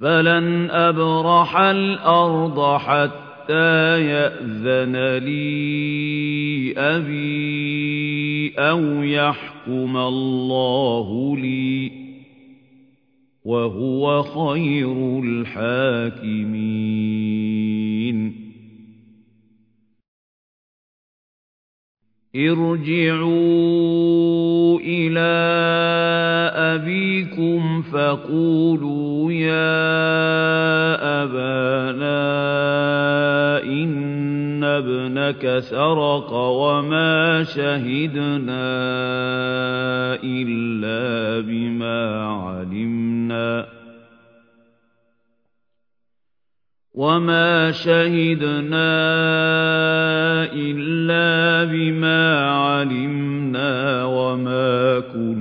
فَلَنْ أَبْرَحَ الْأَرْضَ حَتَّىٰ يَأْذَنَ لِي أَبِي أَوْ يَحْكُمَ اللَّهُ لِي ۖ وَهُوَ خَيْرُ الْحَاكِمِينَ. ارْجِعُوا إِلَىٰ أَبِيكُمْ فَقُولُوا يَا أَبَانَا إِنَّ ابْنَكَ سَرَقَ وَمَا شَهِدْنَا إِلَّا بِمَا عَلِمْنَا وَمَا شَهِدْنَا إِلَّا بِمَا عَلِمْنَا وَمَا كُنَّا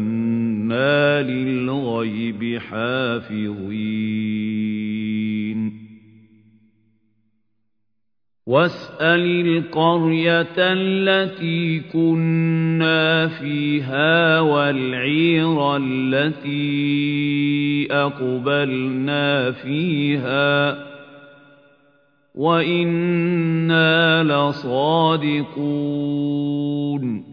لِلْغَيْبِ حَافِظِينَ. وَاسْأَلِ الْقَرْيَةَ الَّتِي كُنَّا فِيهَا وَالْعِيرَ الَّتِي أَقْبَلْنَا فِيهَا ۖ. وَإِنَّا لَصَادِقُونَ.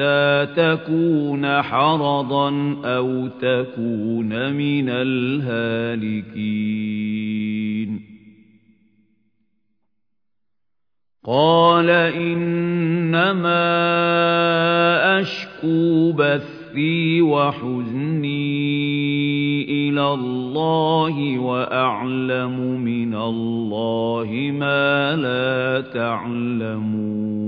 حَتَّىٰ تَكُونَ حَرَضًا أَوْ تَكُونَ مِنَ الْهَالِكِينَ. قَالَ إِنَّمَا أَشْكُو بَثِّي وَحُزْنِي إِلَى اللَّهِ وَأَعْلَمُ مِنَ اللَّهِ مَا لَا تَعْلَمُونَ.